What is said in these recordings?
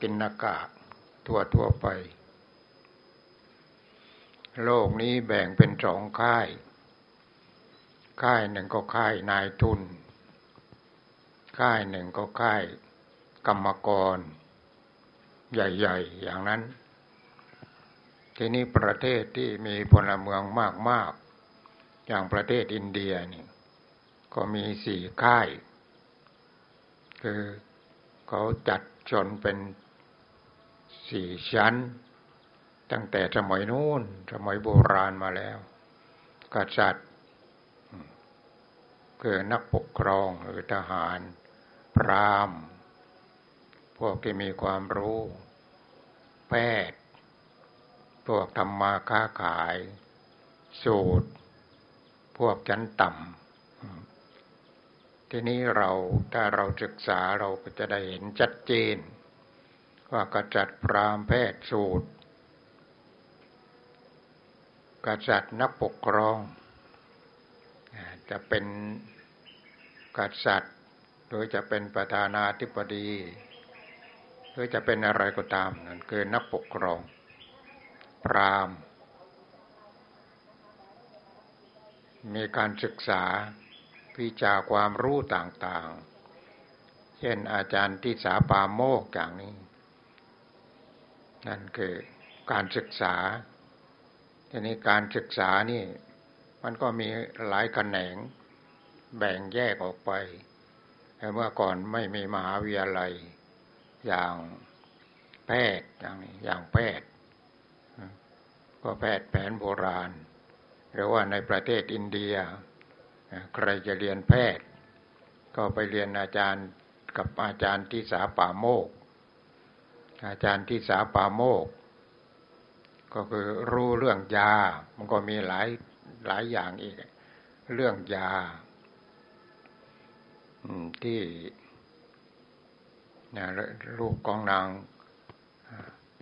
กินนากาทั่วทั่วไป โลกนี้แบ่งเป็นสองค่าย ค่ายหนึ่งก็ค่ายนายทุน ค่ายหนึ่งก็ค่ายกรรมกร ใหญ่ ๆ อย่างนั้น ทีนี้ประเทศที่มีพลเมืองมาก ๆ อย่างประเทศอินเดียนี่ก็มีสี่ค่าย คือเขาจัดชนเป็น สี่ชั้น ตั้งแต่สมัยนู้นสมัยโบราณมาแล้ว กษัตริย์คือนักปกครองหรือทหาร พราหมพวกที่มีความรู้ แพทย์ พวกทำมาค้าขาย สูตร พวกชั้นต่ำทีนี้เราถ้าเราศึกษาเราก็จะได้เห็นชัดเจน ว่ากษัตริย์พราหมณ์แพทย์สูตร กษัตริย์นักปกครอง จะเป็นกษัตริย์หรือจะเป็นประธานาธิบดีหรือจะเป็นอะไรก็ตามนั่นคือนักปกครอง พราหมณ์ มีการศึกษาวิชาความรู้ต่างๆ เช่นอาจารย์ที่สาปาโมกอย่างนี้ นั่นคือการศึกษาทีนี้การศึกษานี่ มันก็มีหลายแขนง แบ่งแยกออกไปเมื่อก่อนไม่มีมหาวิทยาลัย อย่างแพทย์อย่างนี้อย่างแพทย์ ก็แพทย์แผนโบราณ หรือว่าในประเทศอินเดีย ใครจะเรียนแพทย์ ก็ไปเรียนอาจารย์กับอาจารย์ที่สาป่าโมก อาจารย์ที่สาปาโมก ก็คือรู้เรื่องยา มันก็มีหลายหลายอย่างอีก เรื่องยาที่นลูกกองนาง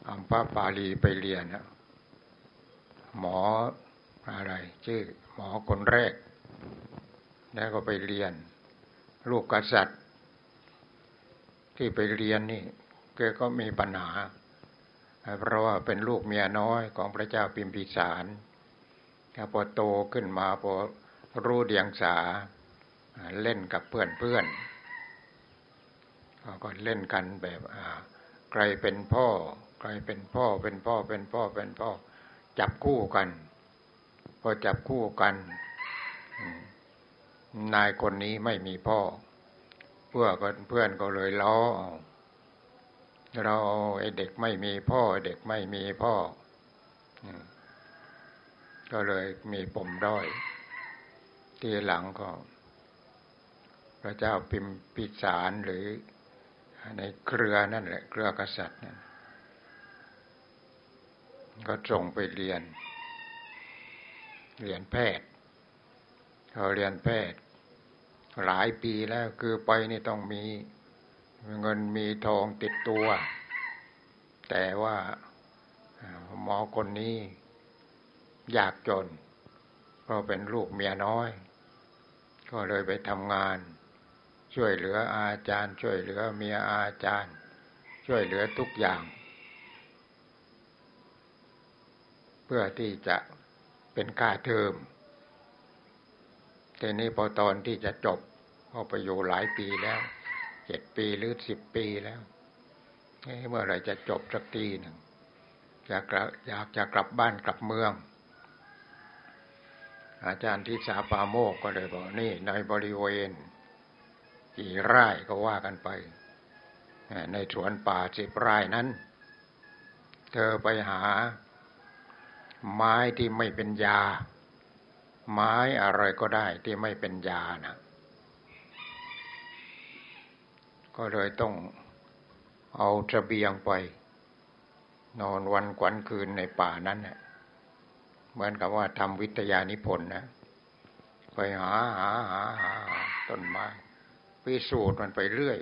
อัมพาปาลีไปเรียนหมออะไร ชื่อ หมอคนแรก แล้วก็ไปเรียน ลูกกษัตริย์ ที่ไปเรียนนี่ แกก็มีปัญหา เพราะว่าเป็นลูกเมียน้อยของพระเจ้าพิมพิสารพอโตขึ้นมาพอรู้เดียงสาเล่นกับเพื่อนเพื่อนก็เล่นกันแบบใครเป็นพ่อ ใครเป็นพ่อเป็นพ่อเป็นพ่อเป็นพ่อ จับคู่กัน พอจับคู่กัน นายคนนี้ไม่มีพ่อ เพื่อนเพื่อนก็เลยล้อ เราไอเด็กไม่มีพ่อ เด็กไม่มีพ่อ ก็เลยมีปมด้อย ทีหลังก็ พระเจ้าพิมพิสารหรือในเครือนั่นแหละ เครือกษัตริย์นั่นก็ส่งไปเรียน เรียนแพทย์เขาเรียนแพทย์ หลายปีแล้วคือไปนี่ต้องมี เงินมีทองติดตัว แต่ว่าหมอคนนี้ยากจน เพราะเป็นลูกเมียน้อย ก็เลยไปทำงาน ช่วยเหลืออาจารย์ ช่วยเหลือเมียอาจารย์ ช่วยเหลือทุกอย่าง เพื่อที่จะเป็นค่าเทอมทีนี้พอตอนที่จะจบก็ไปอยู่หลายปีแล้ว เจ็ดปีหรือสิบปีแล้วเมื่อไรจะจบสักทีหนึ่งอยากอยากจะกลับบ้านกลับเมือง อาจารย์ที่สาปาโมกก็เลยบอกนี่ ในบริเวณกี่ไร่ก็ว่ากันไป ในสวนป่าสิบไร่นั้น เธอไปหา ไม้ที่ไม่เป็นยา ไม้อะไรก็ได้ที่ไม่เป็นยานะ ก็เลยต้องเอาเสบียงไป นอนวันกวันคืนในป่านั้นเน่เหมือนกับว่าทำวิทยานิพนธ์นะไปหาหาหาหาต้นไม้พิสูจน์มันไปเรื่อย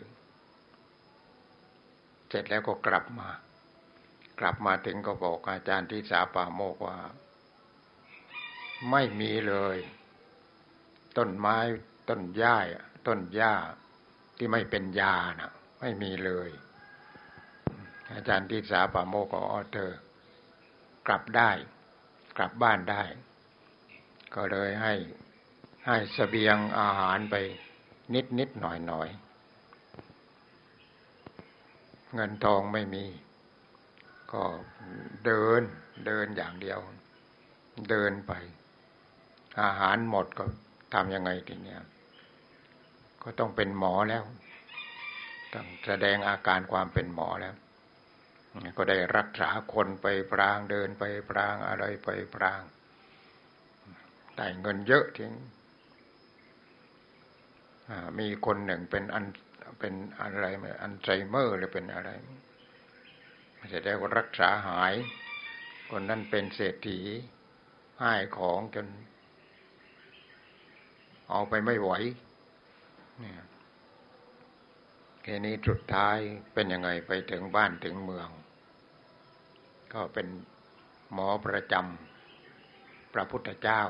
เสร็จแล้วก็กลับมา กลับมาถึงก็บอกอาจารย์ที่สาป่าโมกว่า ไม่มีเลย ต้นไม้ต้นหญ้าต้นหญ้า ที่ไม่เป็นยานะไม่มีเลย อาจารย์ที่สาปาโมก็ออเธอ กลับได้ กลับบ้านได้ ก็เลยให้ให้สเสบียงอาหารไปนิดนิดหน่อยหน่อยเงินทองไม่มี ก็เดินเดินอย่างเดียว เดินไป อาหารหมดก็ทำยังไงทีเนี้ย ก็ต้องเป็นหมอแล้วต้องแสดงอาการความเป็นหมอแล้ว ก็ได้รักษาคนไปพรางเดินไปพรางอะไรไปพรางได้เงินเยอะทิ้งมีคนหนึ่งเป็นอันเป็นอะไรอันไซเมอร์หรือเป็นอะไรเสร็จแล้วรักษาหาย คนนั้นเป็นเศรษฐีให้ของจน เอาไปไม่ไหว เนี่ยทีนี้สุดท้ายเป็นยังไงไปถึงบ้านถึงเมือง ก็เป็นหมอประจำพระพุทธเจ้า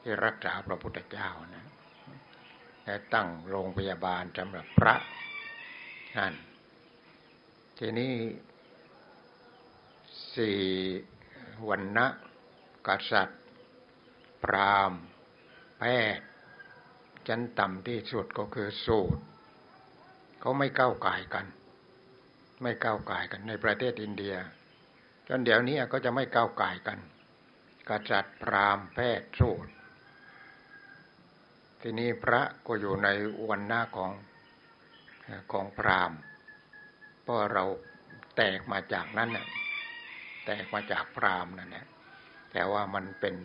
ที่รักษาพระพุทธเจ้านะและตั้งโรงพยาบาลสำหรับพระนั่นทีนี้สี่วันนะกษัตริย์ พรามแพทย์ ชั้นต่ำที่สุดก็คือสูตรเขาไม่ก้าวไก่กัน ไม่ก้าวไก่กันในประเทศอินเดีย จนเดี๋ยวนี้ก็จะไม่ก้าวไก่กันกษัตริย์พราหมณ์แพทย์สูตรทีนี้พระก็อยู่ในวันหน้าของของพราหมณ์เพราะเราแตกมาจากนั้นน่ะแตกมาจากพราหมณ์นั่นแหละแต่ว่ามันเป็น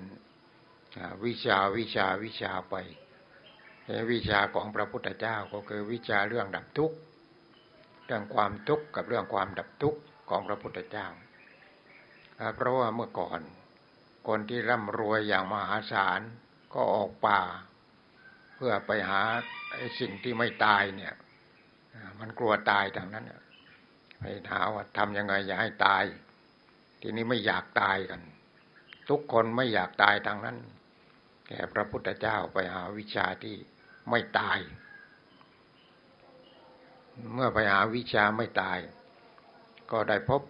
วิชาวิชาวิชาไป วิชาของพระพุทธเจ้าก็คือวิชาเรื่องดับทุกข์เรื่องความทุกข์กับเรื่องความดับทุกข์ของพระพุทธเจ้า เพราะว่าเมื่อก่อน คนที่ร่ำรวยอย่างมหาศาลก็ออกป่า เพื่อไปหาสิ่งที่ไม่ตายเนี่ยมันกลัวตายทางนั้นไปหาว่าทำยังไงอย่าให้ตาย ทีนี้ไม่อยากตายกัน ทุกคนไม่อยากตายทางนั้นแก่พระพุทธเจ้าไปหาวิชาที่ ไม่ตาย เมื่อไปหาวิชาไม่ตาย ก็ได้พบ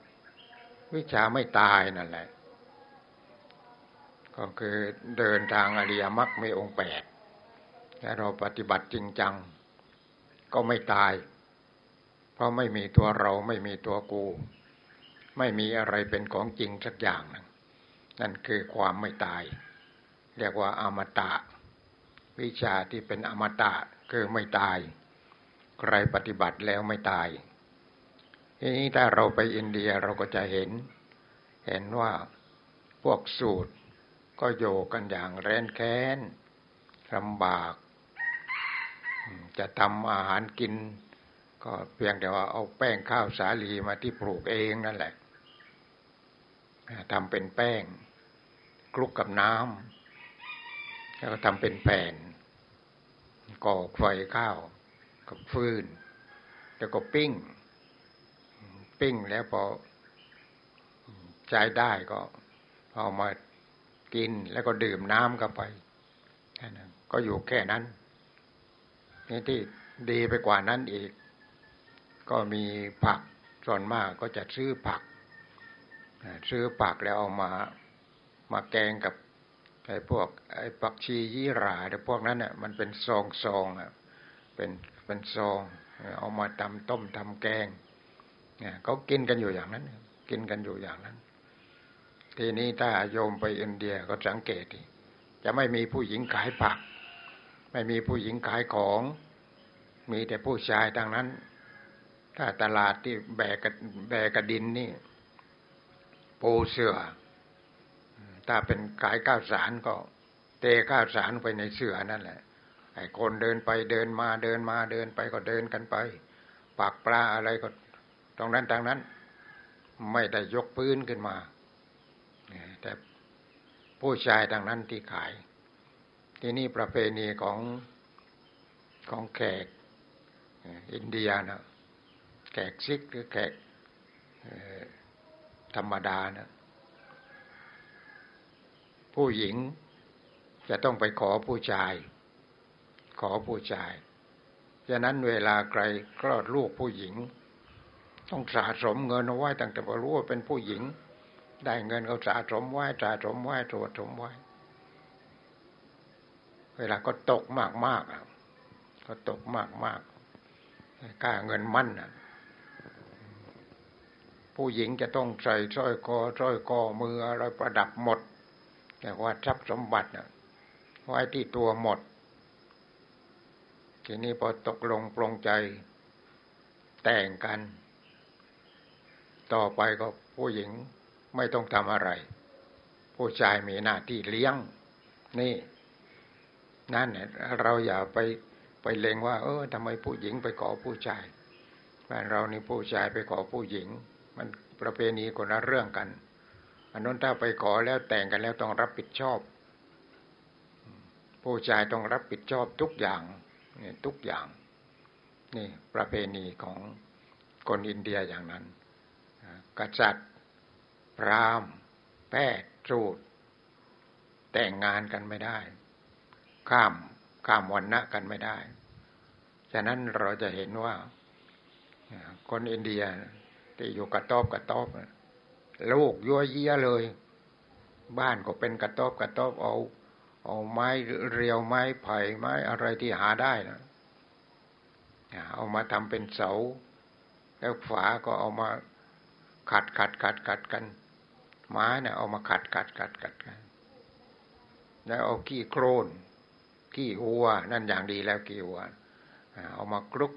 วิชาไม่ตายนั่นแหละ ก็คือเดินทางอริยมรรคไม่องค์แปดแต่เราปฏิบัติจริงจัง ก็ไม่ตาย เพราะไม่มีตัวเราไม่มีตัวกู ไม่มีอะไรเป็นของจริงสักอย่างนึงนั่นคือความไม่ตาย เรียกว่าอมตะ วิชาที่เป็นอมตะคือไม่ตาย ใครปฏิบัติแล้วไม่ตายทีนี้ถ้าเราไปอินเดียเราก็จะเห็น เห็นว่าพวกสูตรก็โยกันอย่างแร้นแค้นลำบาก จะทำอาหารกิน ก็เพียงแต่ว่าเอาแป้งข้าวสาลีมาที่ปลูกเองนั่นแหละทำเป็นแป้งคลุกกับน้ำแล้วก็ทำเป็นแผ่น ก่อไฟข้าวกับฟืน แล้วก็ปิ้ง ปิ้งแล้วพอใช้ได้ก็เอามากินแล้วก็ดื่มน้ำเข้าไปแค่นั้นก็อยู่แค่นั้นนี่ที่ดีไปกว่านั้นอีก ก็มีผักส่วนมากก็จะซื้อผักซื้อผักแล้วเอามามาแกงกับ ไอ้พวกไอ้ผักชียี่ราแต่พวกนั้นเนี่ยมันเป็นซองซองอะเป็นเป็นซองเอามาทำต้มทำแกงเนี่ยเขากินกันอยู่อย่างนั้น กินกันอยู่อย่างนั้น ทีนี้ถ้าโยมไปอินเดียก็สังเกตจะไม่มีผู้หญิงขายผัก ไม่มีผู้หญิงขายของ มีแต่ผู้ชายดังนั้น ถ้าตลาดที่แบกแบกกระดินนี่ ปูเสือ ถ้าเป็นขายข้าวสารก็เตะข้าวสารไปในเสือนั่นแหละ ไอ้คนเดินไปเดินมาเดินมาเดินไปก็เดินกันไปปักปลาอะไรก็ตรงนั้นทางนั้น ไม่ได้ยกพื้นขึ้นมาแต่ผู้ชายทางนั้นที่ขาย ที่นี่ประเพณีของของแขกอินเดียนะแขกซิกหรือแขกธรรมดานะ ผู้หญิงจะต้องไปขอผู้ชาย ขอผู้ชายฉะนั้นเวลาใครคลอดลูกผู้หญิง ต้องสะสมเงินเอาไว้ตั้งแต่พอรู้ว่าเป็นผู้หญิง ได้เงินเขาสะสมไว้สะสมไว้ตรวจสมไว้ เวลาก็ตกมากมากก็ตกมากมากค่าเงินมั่นผู้หญิงจะต้องใส่สร้อยคอสร้อยคอมืออะไรประดับหมด แต่ว่าทรัพย์สมบัติไว้ที่ตัวหมด ทีนี้พอตกลงปรงใจแต่งกัน ต่อไปก็ผู้หญิงไม่ต้องทำอะไร ผู้ชายมีหน้าที่เลี้ยง นี่ นั่นเนี่ยเราอย่าไปไปเลงว่า เออทำไมผู้หญิงไปขอผู้ชายบ้านเรานี่ผู้ชายไปขอผู้หญิง มันประเพณีคนละเรื่องกัน อันนั้นถ้าไปขอแล้วแต่งกันแล้วต้องรับผิดชอบ ผู้ชายต้องรับผิดชอบทุกอย่างนี่ทุกอย่าง นี่ประเพณีของคนอินเดียอย่างนั้น กษัตริย์ พราหมณ์ แพทย์สูตรแต่งงานกันไม่ได้ ข้ามข้ามวันณะกันไม่ได้ ฉะนั้นเราจะเห็นว่า คนอินเดียที่อยู่กระต๊อบกระต๊อบ ลูกยั่วเยี่ยเลย บ้านก็เป็นกระต๊อบกระต๊อบเอา เอาไม้เรียวไม้ไผ่ไม้อะไรที่หาได้นะเอามาทำเป็นเสา แล้วฝาก็เอามาขัดขัดขัดขัดกันไม้เนี่ยเอามาขัดขัดขัดขัดกันแล้วเอาขี้โครนขี้วัว นั่นอย่างดีแล้วขี้วัวเอามากรุก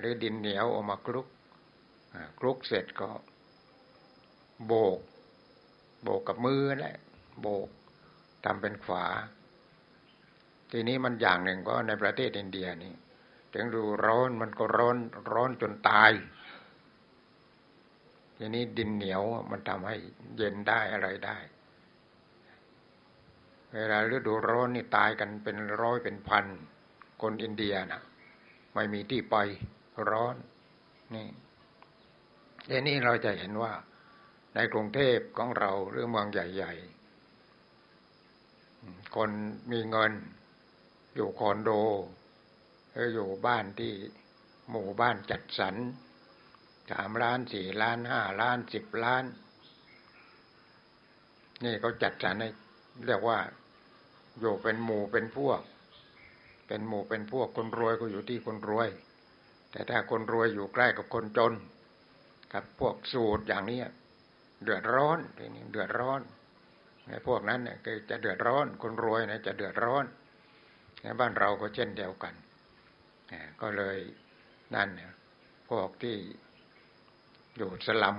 หรือดินเหนียวเอามากรุกคลุกเสร็จก็ โบก โบกกับมือแหละโบกทำเป็นฝาทีนี้มันอย่างหนึ่งก็ในประเทศอินเดียนี่ถึงดูร้อนมันก็ร้อนร้อนจนตาย ทีนี้ดินเหนียวมันทำให้เย็นได้อะไรได้ เวลาฤดูร้อนนี่ตายกันเป็นร้อยเป็นพัน คนอินเดียนะไม่มีที่ไปร้อนนี่ทีนี้เราจะเห็นว่า ในกรุงเทพของเราหรือเมืองใหญ่ ๆ คนมีเงินอยู่คอนโดหรืออยู่บ้านที่หมู่บ้านจัดสรรสามล้านสี่ล้านห้าล้านสิบล้าน นี่เขาจัดสรรให้เรียกว่าอยู่เป็นหมู่เป็นพวก เป็นหมู่เป็นพวกคนรวยก็อยู่ที่คนรวย แต่ถ้าคนรวยอยู่ใกล้กับคนจน กับพวกสูตรอย่างนี้ เดือดร้อนทีนี้เดือดร้อนในพวกนั้นเนี่ยจะเดือดร้อน คนรวยเนี่ยจะเดือดร้อนในบ้านเราก็เช่นเดียวกันก็เลยนั่นเนี่ยพวกที่อยู่สลัม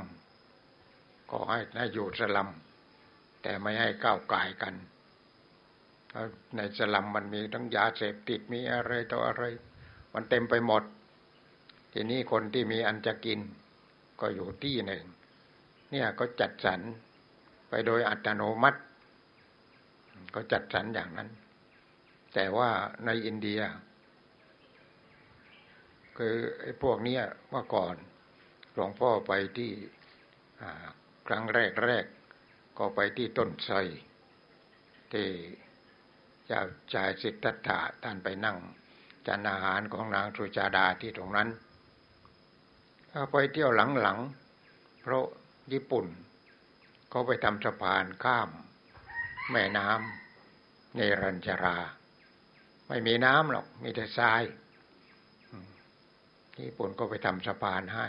ก็ให้ให้อยู่สลัมแต่ไม่ให้ก้าวไก่กันในสลัมมันมีทั้งยาเสพติดมีอะไรต่ออะไร มันเต็มไปหมด ทีนี้คนที่มีอันจะกิน ก็อยู่ที่หนึ่ง เนี่ยก็จัดสรรไปโดยอัตโนมัติ ก็จัดสรรอย่างนั้น แต่ว่าในอินเดีย คือไอ้พวกนี้เมื่อก่อนหลวงพ่อไปที่ครั้งแรกแรกก็ไปที่ต้นไทรที่เจ้าชายสิทธัตถะท่านไปนั่งจานอาหารของนางสุจาดาที่ตรงนั้นไปเที่ยวหลังๆเพราะ ญี่ปุ่น เขาไปทำสะพานข้าม แม่น้ำเนรัญชรา ไม่มีน้ำหรอก มีแต่ทรายญี่ปุ่นก็ไปทำสะพานให้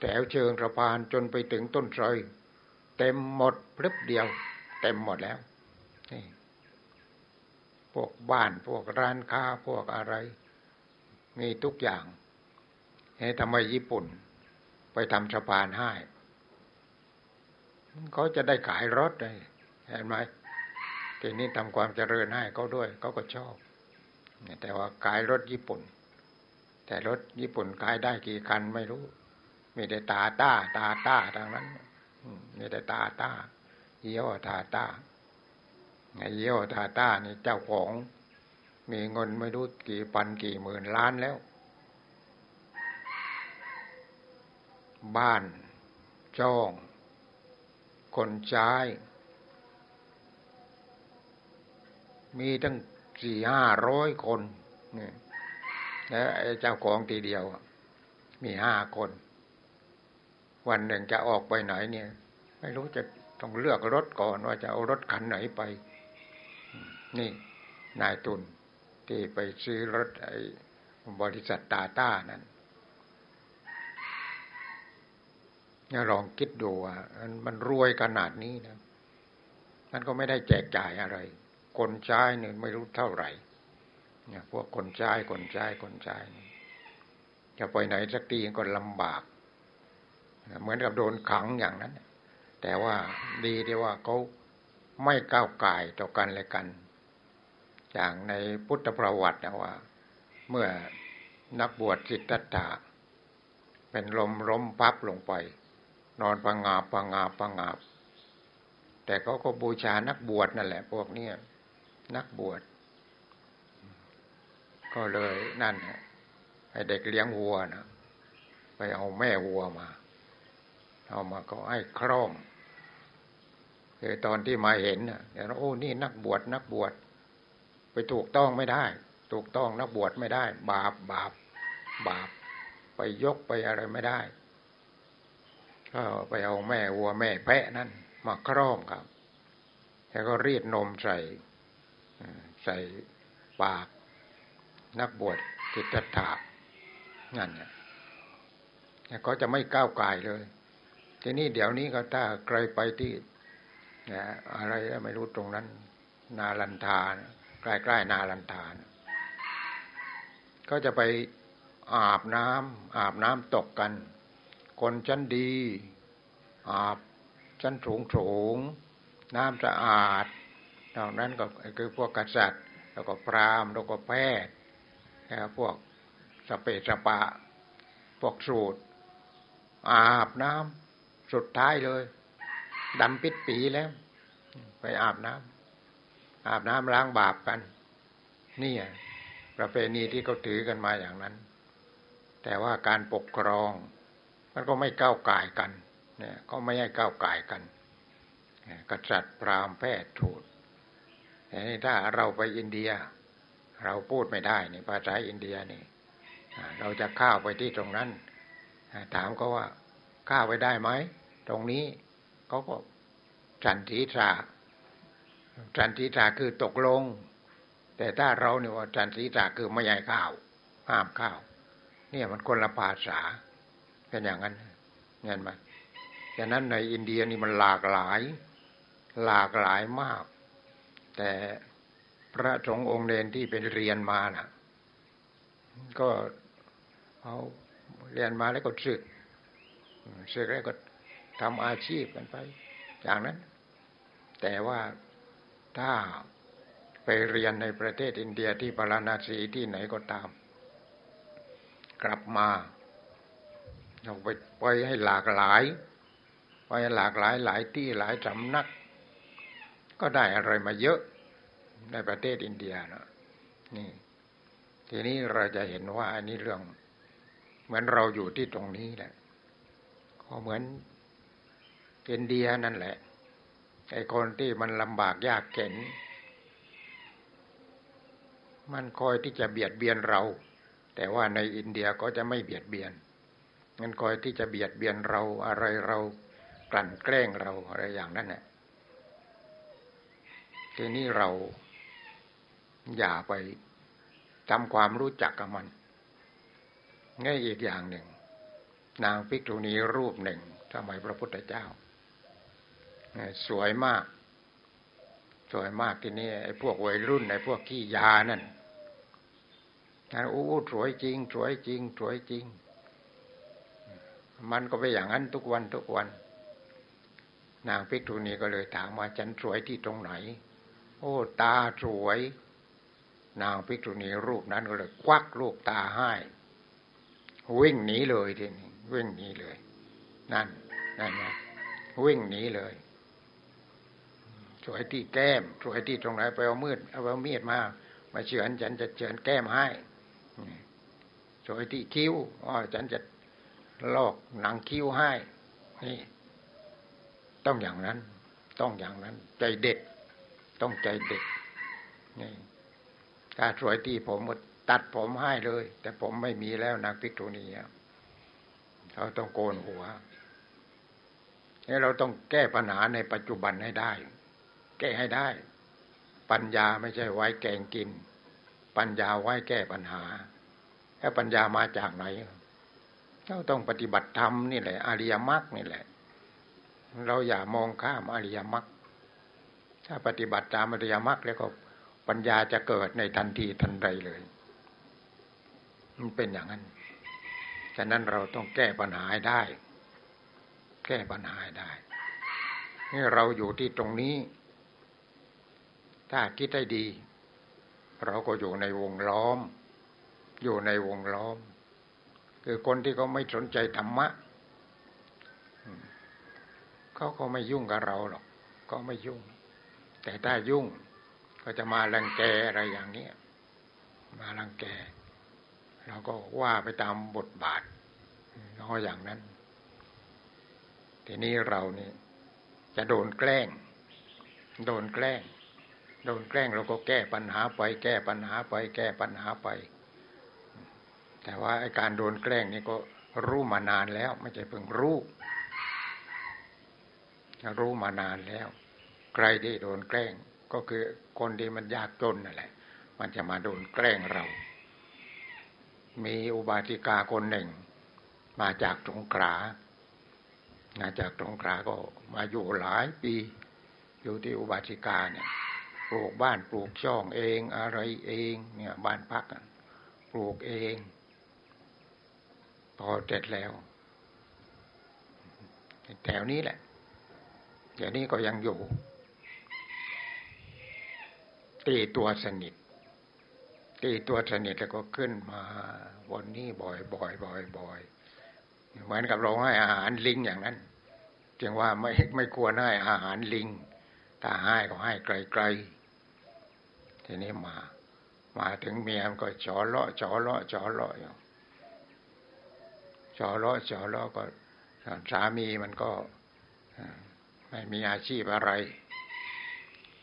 แถวเชิงสะพานจนไปถึงต้นไทรเต็มหมดพรึบเดียว เต็มหมดแล้วนี่พวกบ้านพวกร้านค้าพวกอะไร มีทุกอย่างเฮ้ทำไมญี่ปุ่น ไปทำสะพานให้เขาจะได้ขายรถเลยเห็นไหมทีนี้ทำความเจริญให้เขาด้วยเขาก็ชอบแต่ว่าขายรถญี่ปุ่น แต่รถญี่ปุ่นขายได้กี่คันไม่รู้ มีแต่ตาต้า ตาต้าทางนั้นมีแต่ตาต้าเยี่ยวตาต้าไงเยี่ยวตาต้านี่เจ้าของ มีเงินไม่รู้กี่พันกี่หมื่นล้านแล้ว บ้าน จ้อง คนใช้มีตั้งสี่ห้าร้อยคนนี่แล้วไอ้เจ้าของทีเดียว มีห้าคน วันหนึ่งจะออกไปไหนเนี่ย ไม่รู้จะต้องเลือกรถก่อนว่าจะเอารถคันไหนไป นี่นายตุนที่ไปซื้อรถไอ้บริษัทตาต้านั้นเนี่ย ลองคิดดูว่ามันรวยขนาดนี้นะมันก็ไม่ได้แจกจ่ายอะไร คนใช้เนี่ยไม่รู้เท่าไหร่เนี่ยพวกคนใช้คนใช้คนใช้จะไปไหนสักทีก็ลำบาก เหมือนกับโดนขังอย่างนั้น แต่ว่าดีที่ว่าเขาไม่ก้าวไก่ต่อกันเลยกัน อย่างในพุทธประวัตินะว่า เมื่อนักบวชสิทธัตถะเป็นลมล้มพับลงไป นอนปังงาปังงาปังงาแต่เขาก็บูชานักบวชนั่นแหละ พวกนี้นักบวช ก็เลยนั่นให้เด็กเลี้ยงวัวนะไปเอาแม่วัวมา เอามาก็ให้คร่อมคือตอนที่มาเห็นนะเนี่ยโอ้นี่นักบวชนักบวชไปถูกต้องไม่ได้ ถูกต้องนักบวชไม่ได้ บาปบาปบาปไปยกไปอะไรไม่ได้ ก็ไปเอาแม่วัวแม่แพะนั่นมาครอมครับ แล้วก็รีดนมใส่ใส่ปาก นักบวชจิตถานั่นเนี่ยเขาจะไม่ก้าวไกลเลย ทีนี้เดี๋ยวนี้ก็ถ้าใครไปที่อะไรไม่รู้ตรงนั้น นาลันทานใกล้ๆนาลันทานก็จะไปอาบน้ำอาบน้ำตกกัน คนชั้นดี อาบชั้นสูงสูง น้ำสะอาดนอกนั้นก็คือพวกกษัตริย์ แล้วก็พราหมณ์แล้วก็แพทย์พวกสเปสปะ พวกสูตร อาบน้ำสุดท้ายเลยดำปิดปีแล้ว ไปอาบน้ำอาบน้ำล้างบาปกัน นี่ประเพณีที่เขาถือกันมาอย่างนั้น แต่ว่าการปกครอง มันก็ไม่ก้าวไก่กัน เนี่ยก็ไม่ให้ก้าวไก่กันกษัตริย์พราหมณ์แพทย์ทูตแต่ถ้าเราไปอินเดีย เราพูดไม่ได้นี่ภาษาอินเดียนี่เราจะข้าวไปที่ตรงนั้น ถามเขาว่าข้าวไปได้ไหมตรงนี้เขาก็สันติชาสันติชาคือตกลง แต่ถ้าเราเนี่ยว่าสันติชาคือไม่ใหญ่ข้าวห้ามข้าวเนี่ยมันคนละภาษาเป็นอย่างนั้นเห็นไหม ฉะนั้นในอินเดียนี่มันหลากหลาย หลากหลายมาก แต่พระสงฆ์องค์เนนที่เป็นเรียนมานะ่ะ ก็เอาเรียนมาแล้วก็ศึกศึกแล้วก็ทำอาชีพกันไป อย่างนั้น แต่ว่าถ้าไปเรียนในประเทศอินเดียที่ปาราณสีที่ไหนก็ตาม กลับมาเราไปไปให้หลากหลาย ไปหลากหลายหลายที่หลายสำนัก ก็ได้อะไรมาเยอะในประเทศอินเดียนะนี่ ทีนี้เราจะเห็นว่าอันนี้เรื่อง เหมือนเราอยู่ที่ตรงนี้แหละก็เหมือนอินเดียนั่นแหละไอ้คนที่มันลำบากยากเข็นมันคอยที่จะเบียดเบียนเรา แต่ว่าในอินเดียก็จะไม่เบียดเบียนมันคอยที่จะเบียดเบียนเราอะไรเรา กลั่นแกล้งเราอะไรอย่างนั้นเนี่ยทีนี้เราอย่าไปทำความรู้จักกับมันง่ายอีกอย่างหนึ่ง นางภิกษุณีรูปหนึ่งสมัยพระพุทธเจ้า สวยมาก สวยมากทีนี้ไอ้พวกวัยรุ่นไอ้พวกขี้ยานั่นนะโอ้สวยจริง สวยจริง สวยจริง มันก็ไปอย่างนั้นทุกวันทุกวัน นางภิกษุณีก็เลยถามว่าฉันสวยที่ตรงไหน โอ้ ตาสวย นางภิกษุณีรูปนั้นก็เลย ควักลูกตาให้ วิ่งหนีเลยทีนี้วิ่งหนีเลย นั่นนั่นนะวิ่งหนีเลย สวยที่แก้ม สวยที่ตรงไหนไปเอามืดเอาเอามีดมา มาเฉือนฉันจะเฉือนแก้มให้สวยที่คิ้วอ๋อฉันจะลอกหนังคิ้วให้ นี่ ต้องอย่างนั้น ต้องอย่างนั้น ใจเด็ด ต้องใจเด็ดนี่ถ้าสวยที่ผมตัดผมให้เลย แต่ผมไม่มีแล้วนางพิกตุนีเขาต้องโกนหัวนี่เราต้องแก้ปัญหาในปัจจุบันให้ได้ แก้ให้ได้ ปัญญาไม่ใช่ไว้แกงกิน ปัญญาไว้แก้ปัญหาแล้วปัญญามาจากไหนเราต้องปฏิบัติธรรมนี่แหละ อริยมรรคนี่แหละ เราอย่ามองข้ามอริยมรรคถ้าปฏิบัติตามอริยมรรคแล้วก็ปัญญาจะเกิดในทันทีทันใดเลย มันเป็นอย่างนั้น ฉะนั้นเราต้องแก้ปัญหาได้ แก้ปัญหาได้ นี่เราอยู่ที่ตรงนี้ ถ้าคิดได้ดี เราก็อยู่ในวงล้อม อยู่ในวงล้อม คือคนที่เขาไม่สนใจธรรมะ เขาก็ไม่ยุ่งกับเราหรอกก็ไม่ยุ่ง แต่ถ้ายุ่งก็จะมาลังแกอะไรอย่างนี้มาลังแก เราก็ว่าไปตามบทบาทก็อย่างนั้น ทีนี้เรานี่จะโดนแกล้ง โดนแกล้ง โดนแกล้งเราก็แก้ปัญหาไป แก้ปัญหาไป แก้ปัญหาไป แต่ว่าไอการโดนแกล้งนี่ก็รู้มานานแล้ว ไม่ใช่เพิ่งรู้ รู้มานานแล้ว ใครที่โดนแกล้ง ก็คือคนที่มันยากจนนั่นแหละ มันจะมาโดนแกล้งเรา มีอุบาสิกาคนหนึ่ง มาจากสงขลามาจากสงขลาก็มาอยู่หลายปี อยู่ที่อุบาสิกาเนี่ยปลูกบ้านปลูกช่องเองอะไรเองเนี่ยบ้านพักปลูกเอง พอเสร็จแล้วแถวนี้แหละ เดี๋ยวนี้ก็ยังอยู่ ตีตัวสนิท ตีตัวสนิทแล้วก็ขึ้นมาวันนี้บ่อยบ่อยบ่อยบ่อยเหมือนกับเราให้อาหารลิงอย่างนั้นจึงว่าไม่ไม่ควรให้อาหารลิง ถ้าให้ก็ให้ไกลๆทีนี้มา มาถึงเมียมันก็จอเลาะจอเลาะจอเลาะอยู่จอเลาะจอเลาะก็สามีมันก็ ไม่มีอาชีพอะไร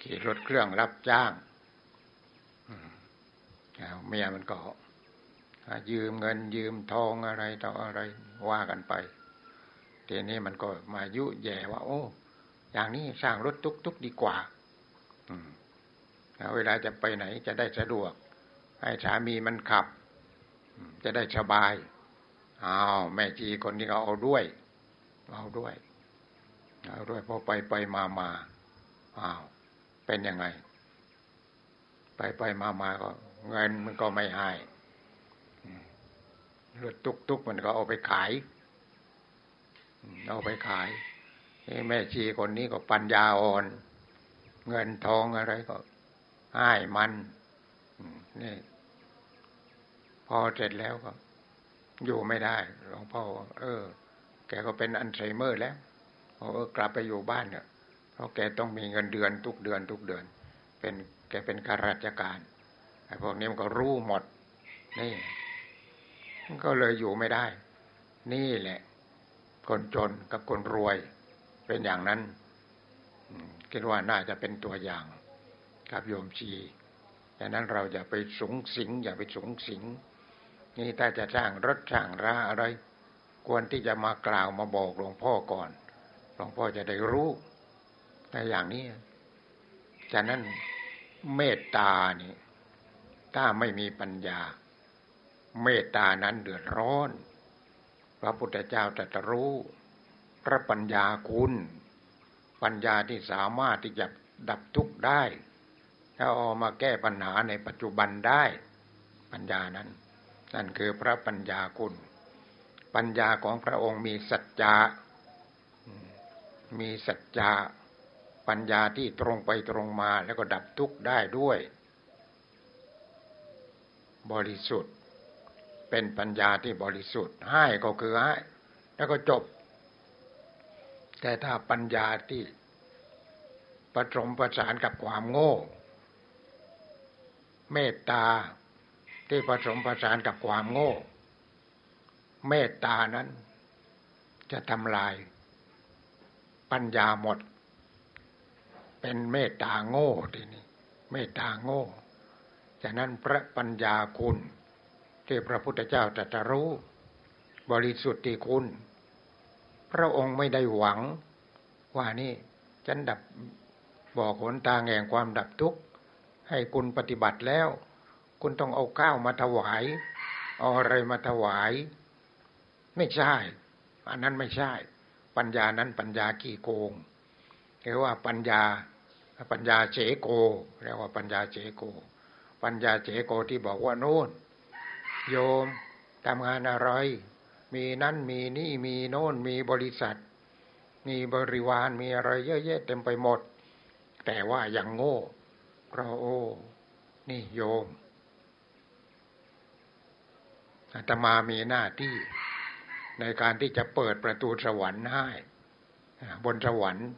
ขี่รถเครื่องรับจ้างเมียมันก็ยืมเงินยืมทองอะไรต่ออะไรว่ากันไปทีนี้มันก็มายุแย่ว่า โอ้ อย่างนี้สร้างรถตุกตุกดีกว่า อืมเวลาจะไปไหนจะได้สะดวก ให้สามีมันขับ จะได้สบายอ้าวแม่จีคนนี้ก็เอาด้วย เอาด้วย ด้วยพอไปไปมามาอ้าวเป็นยังไง ไปไปมามาก็ เงินมันก็ไม่ให้รถตุกตุกมันก็เอาไปขาย เอาไปขายแม่ชีคนนี้ก็ปัญญาอ่อน เงินทองอะไรก็ให้มันนี่พอเสร็จแล้วก็ อยู่ไม่ได้หลวงพ่อเออ แกก็เป็นอัลไซเมอร์แล้ว เออกลับไปอยู่บ้านเนี่ยเพราะแกต้องมีเงินเดือนทุกเดือนทุกเดือน เป็นแกเป็นข้าราชการไอ้พวกนี้มันก็รู้หมด นี่มันก็เลยอยู่ไม่ได้ นี่แหละ คนจนกับคนรวย เป็นอย่างนั้นคิดว่าน่าจะเป็นตัวอย่างกับโยมชีดังนั้นเราอย่าไปสงสิง อย่าไปสงสิง นี่ถ้าจะสร้างรถสร้างราอะไร ควรที่จะมากล่าวมาบอกหลวงพ่อก่อน ลวงพ่อจะได้รู้แต่อย่างนี้ฉะนั้นเมตตานี่ ถ้าไม่มีปัญญา เมตตานั้นเดือดร้อน พระพุทธเจ้าตรัสรู้ พระปัญญาคุณ ปัญญาที่สามารถที่จะดับทุกข์ได้ถ้าออกมาแก้ปัญหาในปัจจุบันได้ ปัญญานั้น นั่นคือพระปัญญาคุณ ปัญญาของพระองค์มีสัจจะ มีสัจจะปัญญาที่ตรงไปตรงมาแล้วก็ดับทุกข์ได้ด้วย บริสุทธิ์ เป็นปัญญาที่บริสุทธิ์ ให้ก็คือให้ แล้วก็จบ แต่ถ้าปัญญาที่ประสมประสานกับความโง่ เมตตาที่ผสมประสานกับความโง่ เมตตานั้นจะทำลาย ปัญญาหมด เป็นเมตตาโง่ทีนี้เมตตาโง่ฉะนั้นพระปัญญาคุณ ที่พระพุทธเจ้าตรัสรู้ บริสุทธิ์คุณ พระองค์ไม่ได้หวัง ว่านี่ฉันดับบอกหนทางแห่งความดับทุกข์ให้คุณปฏิบัติแล้ว คุณต้องเอาข้าวมาถวายเอาอะไรมาถวาย ไม่ใช่ อันนั้นไม่ใช่ ปัญญานั้นปัญญาขี้โกงเรียกว่าปัญญาปัญญาเฉโกเรียกว่าปัญญาเฉโก ปัญญาเฉโกที่บอกว่าโน่น โยมทำงานอะไร มีนั่นมีนี่มีโน่นมีบริษัท มีบริวารมีอะไรเยอะแยะเต็มไปหมด แต่ว่ายังโง่เพราะโอ้ นี่โยมอาตมามีหน้าที่ ในการที่จะเปิดประตูสวรรค์ให้บนสวรรค์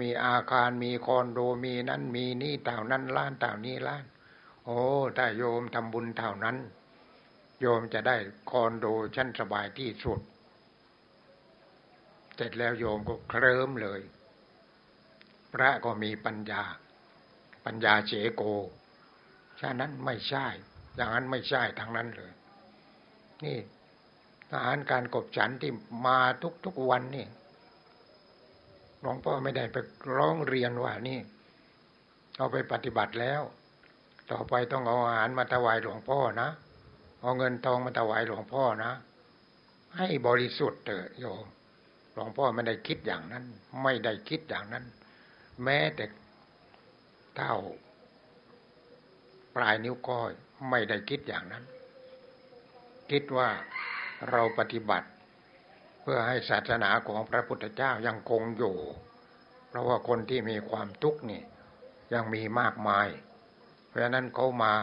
มีอาคารมีคอนโดมีนั่นมีนี่เต่านั้นล้านเต่านี้ล้าน โอ้ถ้าโยมทำบุญเท่านั้น โยมจะได้คอนโดชั้นสบายที่สุด เสร็จแล้วโยมก็เคลิ้มเลย พระก็มีปัญญา ปัญญาเฉโกฉะนั้นไม่ใช่ อย่างนั้นไม่ใช่ทางนั้นเลย นี่ อาหารการกบฉันที่มาทุกทุกวันนี่หลวงพ่อไม่ได้ไปร้องเรียนว่านี่เอาไปปฏิบัติแล้ว ต่อไปต้องเอาอาหารมาถวายหลวงพ่อนะเอาเงินทองมาถวายหลวงพ่อนะ ให้บริสุทธิ์เถอะโยมหลวงพ่อไม่ได้คิดอย่างนั้น ไม่ได้คิดอย่างนั้น แม้แต่เท่าปลายนิ้วก้อย ไม่ได้คิดอย่างนั้น คิดว่า เราปฏิบัติ เพื่อให้ศาสนาของพระพุทธเจ้ายังคงอยู่ เพราะว่าคนที่มีความทุกข์นี่ยังมีมากมาย เพราะนั้นเขามา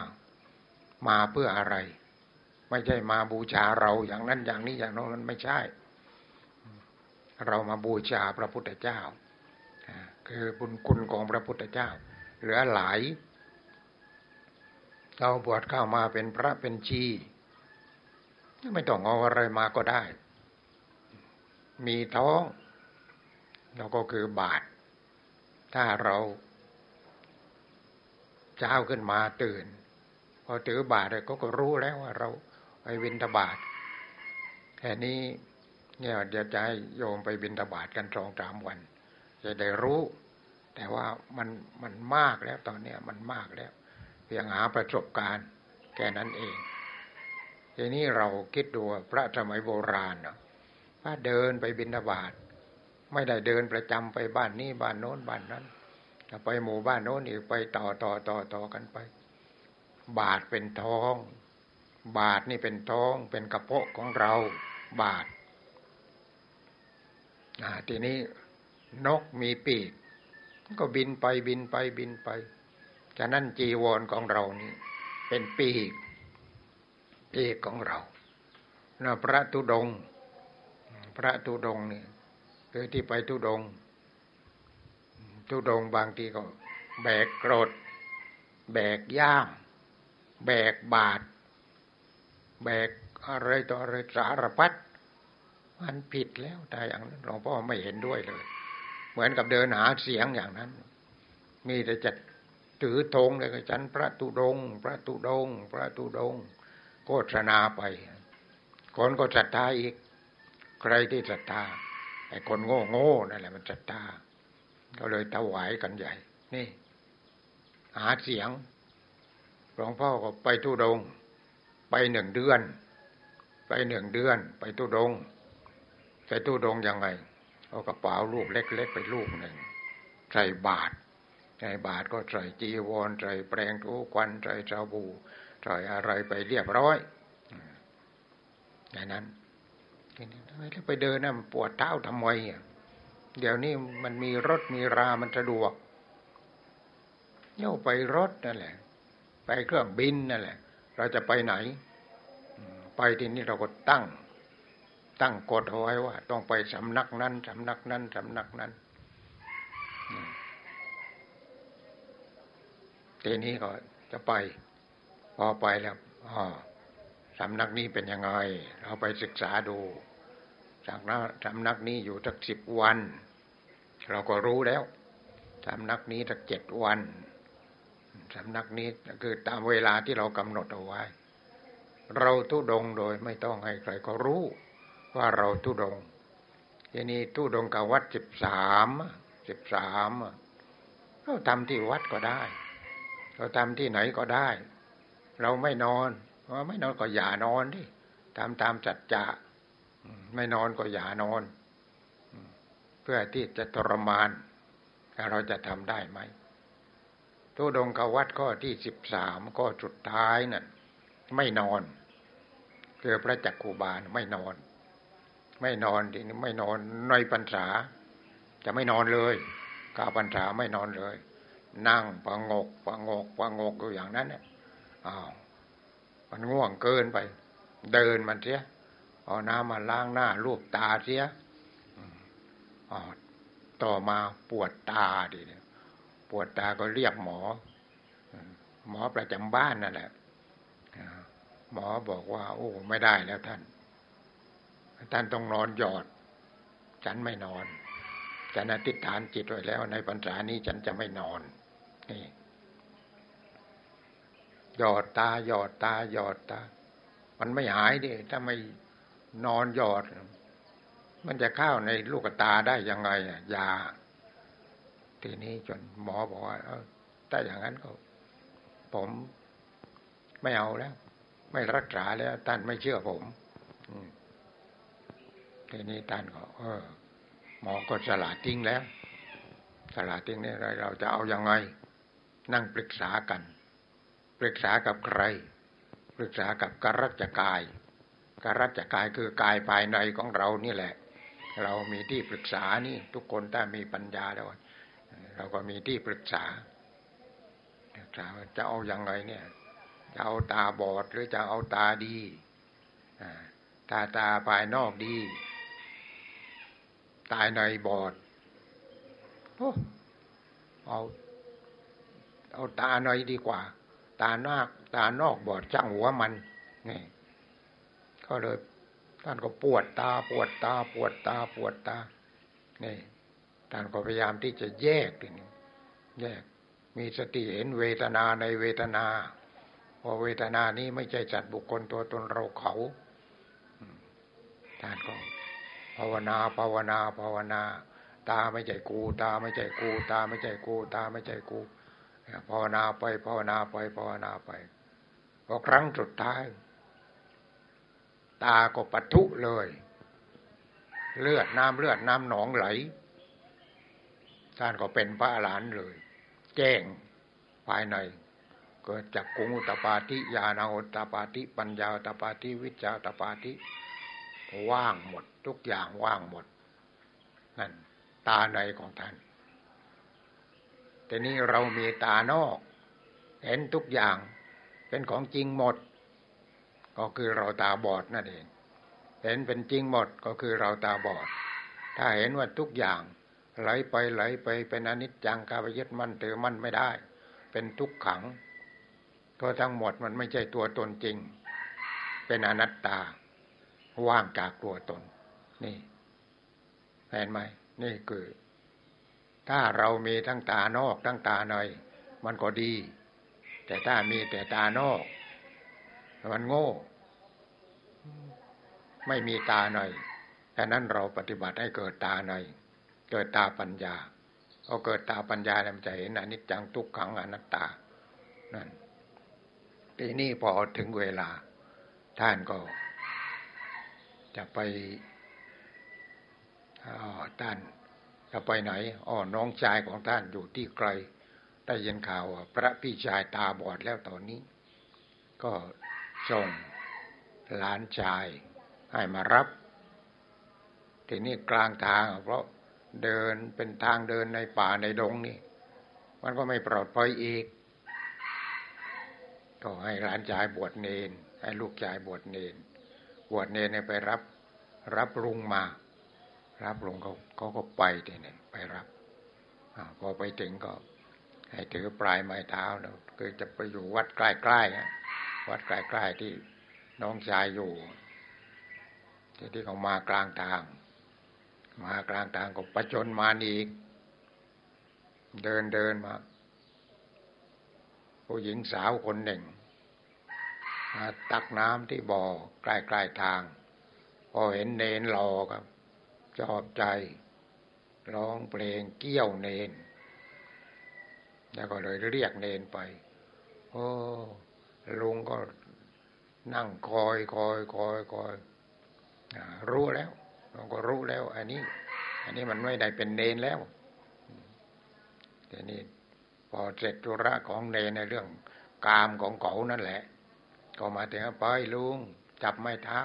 มาเพื่ออะไร ไม่ใช่มาบูชาเราอย่างนั้นอย่างนี้อย่างโนั้นไม่ใช่ เรามาบูชาพระพุทธเจ้า คือบุญคุณของพระพุทธเจ้า เหลือหลายเราบวชเข้ามาเป็นพระเป็นชี ไม่ต้องเอาอะไรมาก็ได้ มีท้องเราก็คือบาท ถ้าเราเช้าขึ้นมาตื่น พอถือบาทเลยก็ก็รู้แล้วว่าเราไปบินทบาทแค่นี้เนี่ยเดี๋ยวจะให้โยมไปบินทบาทกันสองสามวัน จะได้รู้ แต่ว่ามันมันมากแล้วตอนนี้มันมากแล้วเพียงหาประสบการณ์แค่นั้นเอง ทีนี้เราคิดดูพระสมัยโบราณนะถ้าเดินไปบินาบาตไม่ได้เดินประจำไปบ้านนี้บ้านโน้นบ้านนั้นไปหมู่บ้านโน้นอีกไปต่อต่อต่อต่อกันไป บาทเป็นท้อง บาทนี่เป็นท้อง เป็นกระเพาะของเราบาททีนี้นกมีปีก ก็บินไปบินไปบินไปฉะนั้นจีวรของเรานี่ เป็นปีก เอกของเรานะพระตุดง พระตุดงนี่คือที่ไปตุดง ตุดงบางทีก็ แบกกรด แบกย่าม แบกบาท แบกอะไรต่ออะไรสารพัดมันผิดแล้วแต่อย่างนั้นหลวงพ่อไม่เห็นด้วยเลย เหมือนกับเดินหาเสียงอย่างนั้น มีแต่จะถือธงเลยกับฉันพระตุดง พระตุดง พระตุดง โฆษณาไป คนก็ศรัทธาอีก ใครที่ศรัทธาไอ้คนโง่โง่นั่นแหละมันศรัทธาก็เลยถวายกันใหญ่ นี่ หาเสียงหลวงพ่อก็ไปทุดง ไปหนึ่งเดือน ไปหนึ่งเดือน ไปทุดงไปทุดงยังไง เอากระเป๋าลูกเล็ก ๆ ไปลูกหนึ่งใส่บาทใส่บาทก็ใส่จีวรใส่แปรงทุกวันใส่ชาบู ใส่อยอะไรไปเรียบร้อยอย่างนั้นแล้วไปเดินนะปวดเท้าทำไมเดี๋ยวนี้มันมีรถมีรามันสะดวกเย่าไปรถนั่นแหละ ไปเครื่องบินนั่นแหละ เราจะไปไหน ไปที่นี่เราก็ตั้ง ตั้งกฎเอาไว้ว่า ต้องไปสำนักนั้นสำนักนั้นสำนักนั้นทีนี้ก็จะไป พอไปแล้วอ๋อสำนักนี้เป็นยังไง เราไปศึกษาดูจากนั้นสำนักนี้อยู่สักสิบวัน เราก็รู้แล้วสำนักนี้สักเจ็ดวันสำนักนี้คือตามเวลาที่เรากำหนดเอาไว้ เราทุดงโดยไม่ต้องให้ใครก็รู้ว่าเราทุดงทีนี้ทุดงกับวัดสิบสามสิบสามเราทำที่วัดก็ได้ เราทำที่ไหนก็ได้ เราไม่นอนว่าะไม่นอนก็อย่านอนดิตามตามจัดจะไม่นอนก็อย่านอน เพื่อที่จะทรมาน เราจะทำได้ไหมทุดงกวัดข้อที่สิบสามข้อสุดท้ายนั่นไม่นอน คือพระจักคูบาลไม่นอน ไม่นอนทีนี้ไม่นอนในปัญษา จะไม่นอนเลยกาปัญษาไม่นอนเลย นั่งประงกประงกประงกอยู่อย่างนั้นเนี่ย อ้าวมันง่วงเกินไป เดินมันเสียเอาน้ำมาล้างหน้าลูบตาเสียอ๋อต่อมาปวดตาดิปวดตาก็เรียกหมอ หมอประจำบ้านนั่นแหละหมอบอกว่า โอ้ ไม่ได้แล้วท่าน ท่านต้องนอนหยอด ฉันไม่นอน ฉันอธิษฐานจิตไว้แล้ว ในปัญษานี้ฉันจะไม่นอนนี่ หยอดตา หยอดตา หยอดตา มันไม่หายดิถ้าไม่นอนหยอด มันจะเข้าในลูกตาได้ยังไงอะยา ทีนี้จนหมอบอกว่าถ้าอย่างนั้นก็ ผมไม่เอาแล้ว ไม่รักษาแล้วท่านไม่เชื่อผมทีนี้ท่านก็เออ หมอก็สละทิ้งแล้วสละทิ้งนี่เราจะเอาอยัางไง นั่งปรึกษากัน ปรึกษากับใคร ปรึกษากับกรัจกายกรัจกายคือกายภายในของเรานี่แหละ เรามีที่ปรึกษานี่ ทุกคนถ้ามีปัญญาแล้วเราก็มีที่ปรึกษาจะเอาอยัางไงเนี่ย จะเอาตาบอดหรือจะเอาตาดีตาตาภายนอกดี ตายในบอดเอาเอาตาในดีกว่า ตาหน้าตานอกบอดจ้างหัวมันนี่ก็เลยท่านก็ปวดตาปวดตา ปวดตาปวดตานี่ท่านก็พยายามที่จะแยกนี่แยก มีสติเห็นเวทนาในเวทนาพอเวทนานี้ไม่ใช่จัดบุคคลตัวตนเราเขาท่านก็ภาวนาภาวนาภาวนา ตาไม่ใช่กู ตาไม่ใช่กู ตาไม่ใช่กู ตาไม่ใช่กู ภาวนาไปภาวนาไปภาวนาไปพอครั้งสุดท้าย ตาก็ปะทุเลย เลือดน้ำเลือดน้ำหนองไหลท่านก็เป็นพระอรหันต์เลย แจ้งภายในเกิดจากกุงอุตปาทิญาณอุตปาทิปัญญาอุตปาทิวิจาอุตปาทิว่างหมด ทุกอย่างว่างหมดนั่นตาในของท่าน แต่นี้เรามีตานอก เห็นทุกอย่างเป็นของจริงหมด ก็คือเราตาบอดนั่นเอง เห็นเป็นจริงหมดก็คือเราตาบอด ถ้าเห็นว่าทุกอย่างไหลไปไหลไปเป็นอนิจจังกาไปยึดมั่นถือมั่นไม่ได้ เป็นทุกขังก็ทั้งหมดมันไม่ใช่ตัวตนจริง เป็นอนัตตา ว่างจากตัวตน นี่เห็นไหมนี่คือ ถ้าเรามีทั้งตานอกทั้งตาในมันก็ดี แต่ถ้ามีแต่ตานอก มันโง่ ไม่มีตาในดังนั้นเราปฏิบัติให้เกิดตาในเกิดตาปัญญาเอาเกิดตาปัญญาแล้วมันจะเห็นอนิจจังทุกขังอนัตตานั่นทีนี้พอถึงเวลา ท่านก็ จะไปท่าน จะไปไหนอ๋อน้องชายของท่านอยู่ที่ไกลได้ยินข่าวว่าพระพี่ชายตาบอดแล้วตอนนี้ ก็ส่งหลานชายให้มารับ ทีนี้กลางทางเพราะเดินเป็นทางเดินในป่าในดงนี่ มันก็ไม่ปลอดภัยอีก ก็ให้หลานชายบวชเนน ให้ลูกชายบวชเนน บวชเนนไปรับ รับลุงมา รับลงเขาเขาก็ไปทีนี่ไปรับอพอไปถึงก็ ให้ถือปลายไม้เท้าแล้วคือจะไปอยู่วัดใกล้ๆวัดใกล้ๆที่น้องชายอยู่ที่ที่เขามากลางทาง มากลางทางก็ประจนมาอีก เดินเดินมาผู้หญิงสาวคนหนึ่งมาตักน้ำที่บ่อใกล้ๆทาง พอเห็นเนนรอครับ ชอบใจ ร้องเพลงเกี้ยวเนน แล้วก็เลยเรียกเนนไป โอ้ลุงก็นั่งคอยคอยคอยคอยรู้แล้วเราก็รู้แล้ว อันนี้ อันนี้มันไม่ได้เป็นเนนแล้วแต่นี่พอเสร็จธุระของเนนในเรื่องกามของเขานั่นแหละ ก็มาถึงไปลุงจับไม้เท้า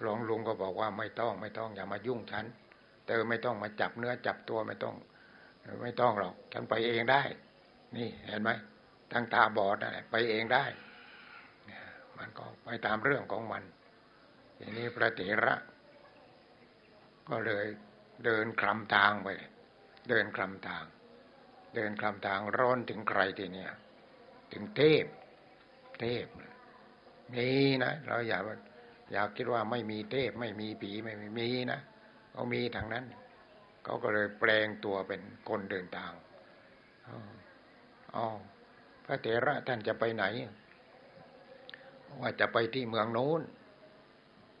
หลวงลุงก็บอกว่าไม่ต้องไม่ต้องอย่ามายุ่งฉันเธอไม่ต้องมาจับเนื้อจับตัวไม่ต้อง ไม่ต้องหรอกฉันไปเองได้ นี่เห็นไหมทั้งตาบอดนั่นแหละไปเองได้ มันก็ไปตามเรื่องของมัน ทีนี้พระเถระ ก็เลยเดินคลำทางไป เดินคลำทาง เดินคลำทางร้อนถึงใครทีเนี้ยถึงเทพ เทพมีนะ เราอย่า อยากคิดว่าไม่มีเทพไม่มีผีไม่มีนะเขามีทางนั้นเขาก็เลยแปลงตัวเป็นคนเดินทางอ๋อพระเถระท่านจะไปไหน ว่าจะไปที่เมืองโน้น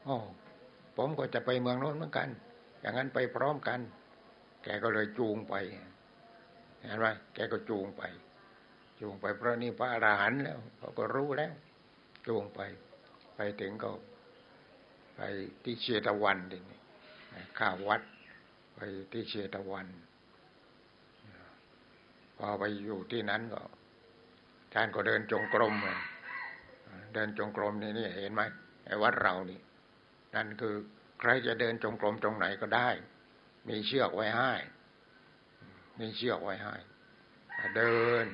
อ๋อผมก็จะไปเมืองโน้นเหมือนกัน อย่างนั้นไปพร้อมกัน แกก็เลยจูงไปเห็นไหมแกก็จูงไป จูงไปเพราะนี่พระอรหันต์แล้วเขาก็รู้แล้ว จูงไป ไปถึงก็ ไปที่เชตวันดิข้าวัด ไปที่เชตวัน พอไปอยู่ที่นั้นก็ท่านก็เดินจงกรมเดินจงกรมนี่นี่เห็นไหมไอ้วัดเรานี่นั่นคือใครจะเดินจงกรมตรงไหนก็ได้ มีเชือกไว้ให้ มีเชือกไว้ให้เดิน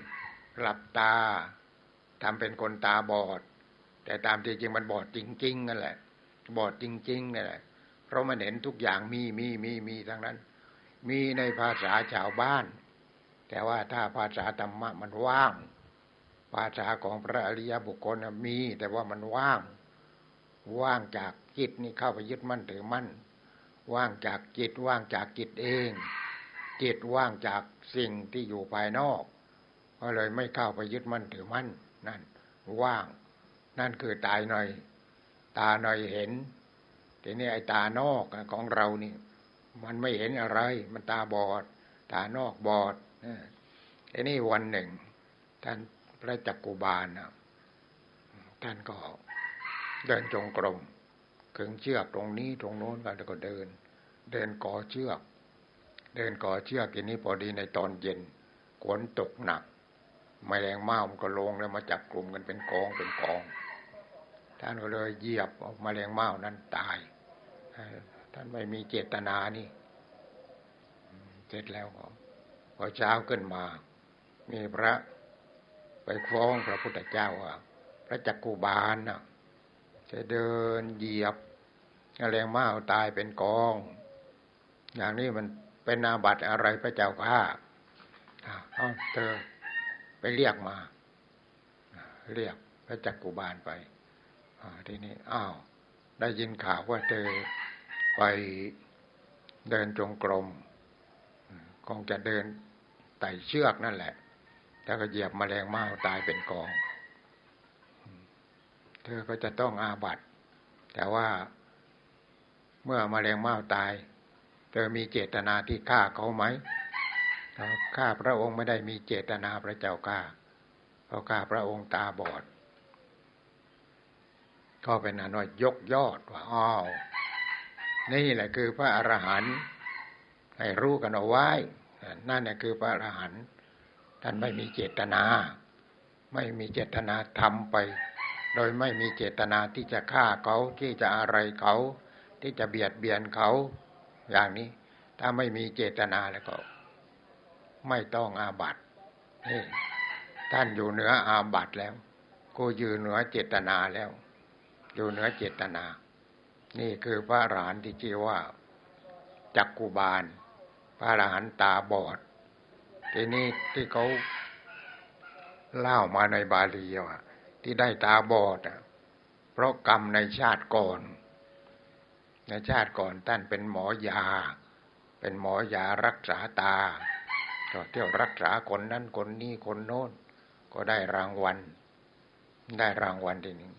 หลับตาทำเป็นคนตาบอด แต่ตามที่จริงมันบอดจริงๆนั่นแหละ บอดจริงๆนี่แหละเพราะมันเห็นทุกอย่างมีมีมีมีทั้งนั้น มีในภาษาชาวบ้าน แต่ว่าถ้าภาษาธรรมะมันว่าง ภาษาของพระอริยบุคคลมี แต่ว่ามันว่าง ว่างจากจิตนี่เข้าไปยึดมั่นถือมั่น ว่างจากจิตว่างจากจิตเอง จิตว่างจากสิ่งที่อยู่ภายนอกก็เลยไม่เข้าไปยึดมั่นถือมั่นนั่นว่าง นั่นคือตายหน่อย ตาหน่อยเห็นแต่นี่ไอ้ตานอกของเรานี่ มันไม่เห็นอะไร มันตาบอด ตานอกบอดไอ้นี่วันหนึ่ง ท่านพระจักกุบาลนะท่านก็เดินจงกรมขึงเชือกตรงนี้ตรงโน้นกันแล้วก็เดิน เดินก่อเชือก เดินก่อเชือกทีนี้พอดีในตอนเย็นฝนตกหนักแมลงเม่ามันก็ลงแล้วมาจับกลุ่มกันเป็นกองเป็นกอง ท่านก็เลยเหยียบออกมาแรงเมานั้นตาย ท่านไม่มีเจตนานี่เสร็จแล้วก็พอเช้าขึ้นมา มีพระไปฟ้องพระพุทธเจ้าว่าพระจักกุบาลน่ะจะเดินเหยียบแรงเมาตายเป็นกอง อย่างนี้มันเป็นอาบัติอะไรพระเจ้าข้าเอาเธอไปเรียกมา เรียกพระจักกุบาลไป ทีนี้อ้าว ได้ยินข่าวว่าเธอไปเดินจงกรมคงจะเดินไต่เชือกนั่นแหละ แล้วก็เหยียบมแมลงเม่าตายเป็นกอง เธอก็จะต้องอาบัตแต่ว่าเมื่อมแมลงเม่าตาย เธอมีเจตนาที่ฆ่าเขาไหมข้าพระองค์ไม่ได้มีเจตนาพระเจ้าข้าเพราะข้าพระองค์ตาบอด ก็เป็นอนุยกยอดว่าอ้าวนี่แหละคือพระอรหันต์ให้รู้กันเอาไว้ นั่นแหละคือพระอรหันต์ท่านไม่มีเจตนา ไม่มีเจตนาทำไป โดยไม่มีเจตนาที่จะฆ่าเขาที่จะอะไรเขา ที่จะเบียดเบียนเขา อย่างนี้ ถ้าไม่มีเจตนาแล้วก็ ไม่ต้องอาบัตนี่ท่านอยู่เหนืออาบัตแล้วกูยืนเหนือเจตนาแล้ว อยู่เหนือเจตนา นี่คือพระอรหันต์ที่ชื่อว่าจักกุบาล พระอรหันต์ตาบอด ทีนี้ที่เขาเล่ามาในบาลีว่าที่ได้ตาบอดเพราะกรรมในชาติก่อน ในชาติก่อนท่านเป็นหมอยา เป็นหมอยารักษาตาก็เที่ยวรักษาคนนั้นคนนี้คนโน้น ก็ได้รางวัล ได้รางวัลทีหนึ่ง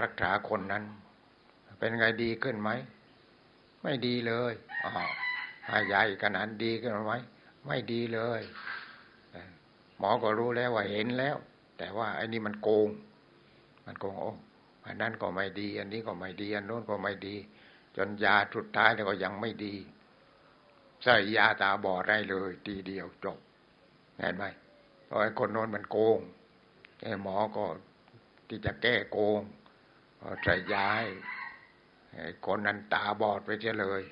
รักษาคนนั้น เป็นไงดีขึ้นไหม ไม่ดีเลยอ๋อหายาอีกขนาดดีขึ้นไหม ไม่ดีเลย หมอก็รู้แล้วว่าเห็นแล้ว แต่ว่าไอ้นี่มันโกง มันโกงโอ้อันนั้นก็ไม่ดี อันนี้ก็ไม่ดี อันโน้นก็ไม่ดี จนยาสุดท้ายแล้วก็ยังไม่ดีใส่ยาตาบอดได้เลย ทีเดียวจบเห็นไหมเพราะไอ้คนโน้นมันโกงไอ้หมอก็ที่จะแก้โกง ใส่ย้าให้คนนั้นตาบอดไปเฉยเลย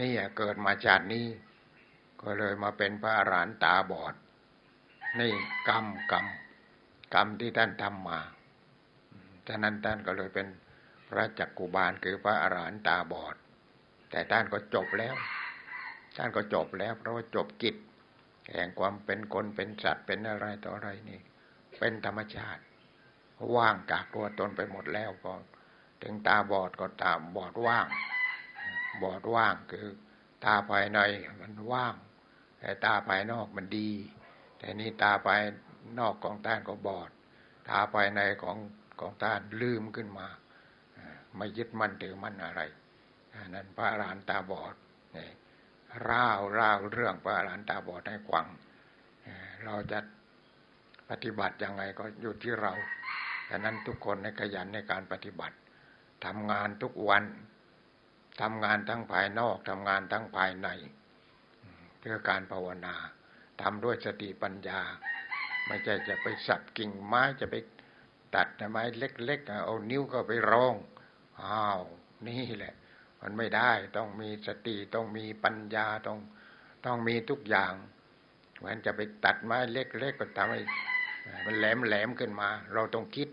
นี่เกิดมาจากนี้ ก็เลยมาเป็นพระอรหันต์ตาบอด นี่กรรมกรรมกรรมที่ท่านทำมาฉะนั้นท่านก็เลยเป็นพระจักกุบาลคือพระอรหันต์ตาบอด แต่ท่านก็จบแล้ว ท่านก็จบแล้ว เพราะว่าจบกิจแห่งความเป็นคนเป็นสัตว์เป็นอะไรต่ออะไรนี่ เป็นธรรมชาติ ว่างจากตัวตนไปหมดแล้วก็ถึงตาบอดก็ตาบอดว่าง บอดว่างคือตาภายในมันว่าง แต่ตาภายนอกมันดี แต่นี่ตาภายนอกของท่านก็บอด ตาภายในของของท่านลืมขึ้นมาไม่ยึดมั่นถือมั่นอะไรนั้นพระอรหันตาบอดนี่ร่าวร่าวเรื่องพระอรหันต์ตาบอดให้กวังเราจะปฏิบัติยังไงก็อยู่ที่เรา ดังนั้นทุกคนในขยันในการปฏิบัติทำงานทุกวันทำงานทั้งภายนอกทำงานทั้งภายในเพื่อการภาวนาทำด้วยสติปัญญา ไม่ใช่จะไปสับกิ่งไม้จะไปตัดไม้เล็ก ๆ เอานิ้วก็ไปรองอ้าวนี่แหละ มันไม่ได้ต้องมีสติต้องมีปัญญาต้องต้องมีทุกอย่างเหมือนจะไปตัดไม้เล็ก ๆ ก็ทำให้ มันแหลมแหลมขึ้นมา เราต้องคิด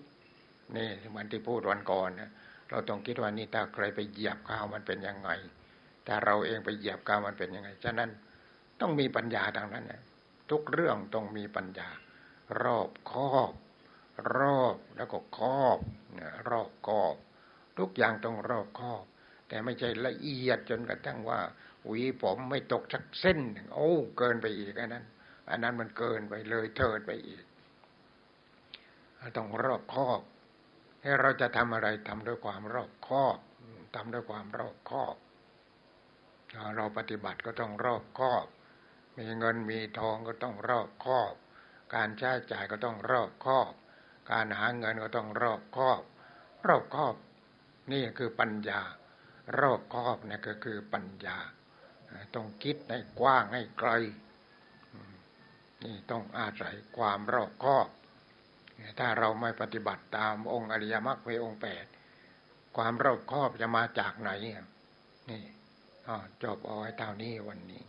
นี่เหมือนที่พูดวันก่อนนะเราต้องคิดว่านี่ถ้าใครไปเหยียบข้าวมันเป็นยังไงแต่เราเองไปเหยียบข้าวมันเป็นยังไงฉะนั้นต้องมีปัญญาทางนั้นนะทุกเรื่องต้องมีปัญญา รอบคอบ รอบแล้วก็ครอบนะรอบคอบ ทุกอย่างต้องรอบคอบ แต่ไม่ใช่ละเอียดจนกระทั่งว่าหวีผมไม่ตกสักเส้น โอ้เกินไปอีกอันนั้น อันนั้นมันเกินไปเลยเทิดไปอีก ต้องรอบคอบให้เราจะทำอะไรทำด้วยความรอบคอบทำด้วยความรอบคอบเราปฏิบัติก็ต้องรอบคอบ มีเงินมีทองก็ต้องรอบคอบ การใช้จ่ายก็ต้องรอบคอบ การหาเงินก็ต้องรอบคอบ รอบคอบ นี่คือปัญญา รอบคอบนี่ก็คือปัญญา ต้องคิดให้กว้างให้ไกลนี่ต้องอาศัยความรอบคอบ ถ้าเราไม่ปฏิบัติตามองค์อริยมรรคเวองค์แปดความรอบคอบจะมาจากไหนนี่จบเอาไว้เท่านี้วันนี้